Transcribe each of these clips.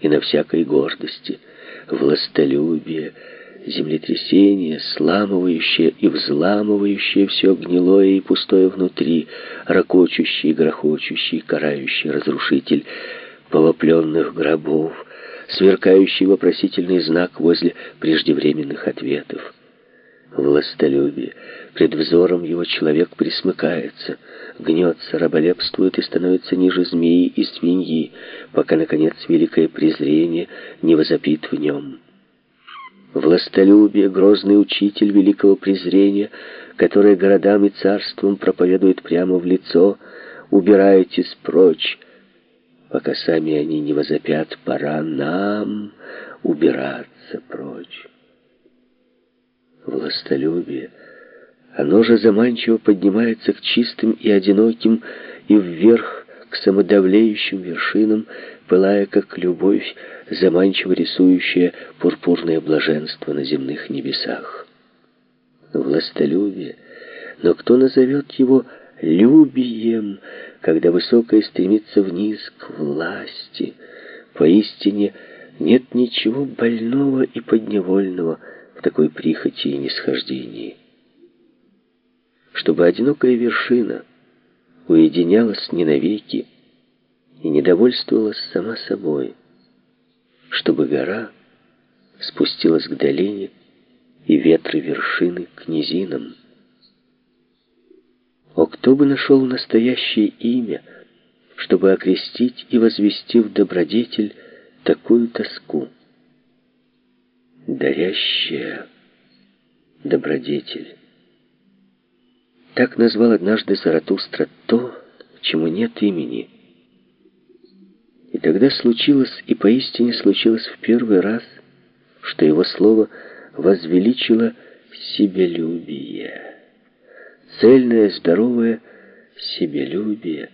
и на всякой гордости, властолюбие, землетрясение, сламывающее и взламывающее все гнилое и пустое внутри, ракочущий, грохочущий, карающий разрушитель повопленных гробов, сверкающий вопросительный знак возле преждевременных ответов. Властолюбие. Пред взором его человек присмыкается, гнется, раболепствует и становится ниже змеи и свиньи, пока, наконец, великое презрение не возопит в нем. Властолюбие, грозный учитель великого презрения, которое городам и царствам проповедует прямо в лицо, убирайтесь прочь, пока сами они не возопят, пора нам убираться прочь. Властолюбие, оно же заманчиво поднимается к чистым и одиноким и вверх к самодавлеющим вершинам, пылая, как любовь, заманчиво рисующая пурпурное блаженство на земных небесах. Властолюбие, но кто назовет его любием, когда высокое стремится вниз к власти? Поистине нет ничего больного и подневольного в такой прихоти и нисхождении. Чтобы одинокая вершина уединялась не навеки и недовольствовалась сама собой, чтобы гора спустилась к долине и ветры вершины к низинам. О, кто бы нашел настоящее имя, чтобы окрестить и возвести в добродетель такую тоску? Дарящая добродетель. Так назвал однажды Заратустра то, чему нет имени. И тогда случилось, и поистине случилось в первый раз, что его слово возвеличило себелюбие. Цельное, здоровое себелюбие,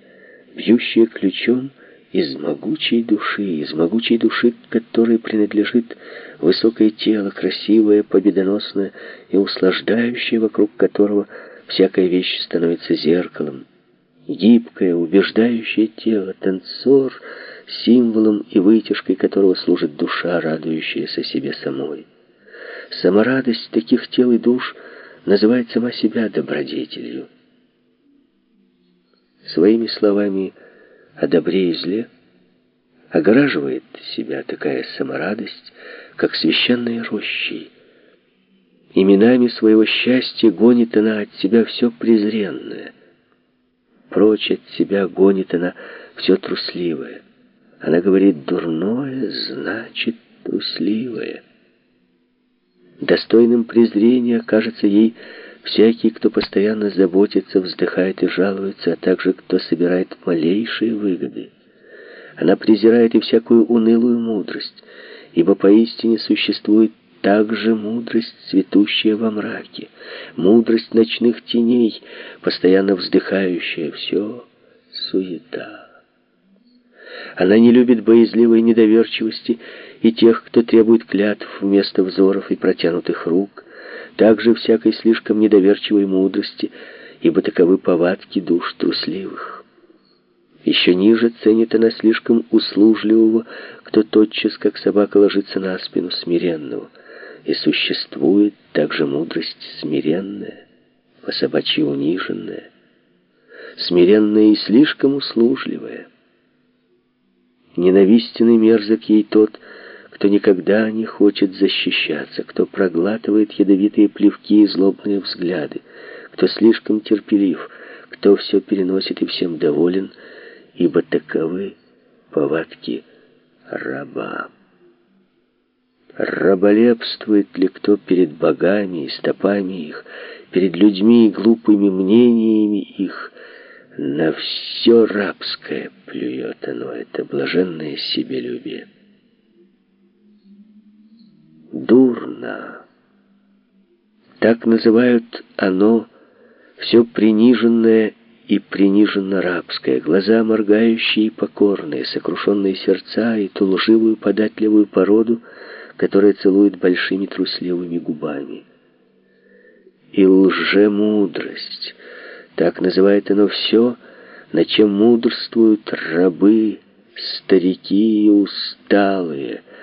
бьющее ключом из могучей души, из могучей души, которой принадлежит высокое тело, красивое, победоносное и услаждающее, вокруг которого всякая вещь становится зеркалом. Гибкое, убеждающее тело, танцор, символом и вытяжкой которого служит душа, радующаяся себе самой. Саморадость таких тел и душ называет сама себя добродетелью. Своими словами о добре и зле огораживает себя такая саморадость, как священные рощи. Именами своего счастья гонит она от себя все презренное. Прочь от себя гонит она все трусливое. Она говорит, дурное значит трусливое. Достойным презрения кажется ей всякий, кто постоянно заботится, вздыхает и жалуется, а также кто собирает малейшие выгоды. Она презирает и всякую унылую мудрость, ибо поистине существует также мудрость, цветущая во мраке, мудрость ночных теней, постоянно вздыхающая все суета. Она не любит боязливой недоверчивости и тех, кто требует клятв вместо взоров и протянутых рук, также всякой слишком недоверчивой мудрости, ибо таковы повадки душ трусливых. Еще ниже ценит она слишком услужливого, кто тотчас, как собака, ложится на спину смиренного — и существует также мудрость смиренная, по-собачьи униженная, смиренная и слишком услужливая. Ненавистен и мерзок ей тот, кто никогда не хочет защищаться, кто проглатывает ядовитые плевки и злобные взгляды, кто слишком терпелив, кто все переносит и всем доволен, ибо таковы повадки раба. Раболепствует ли кто перед богами и стопами их, перед людьми и глупыми мнениями их? На все рабское плюет оно, это блаженное себелюбие. Дурно. Так называют оно все приниженное и приниженно рабское, глаза моргающие и покорные, сокрушенные сердца и ту лживую податливую породу, которая целует большими трусливыми губами. И лжемудрость, так называет оно все, на чем мудрствуют рабы старики и усталые —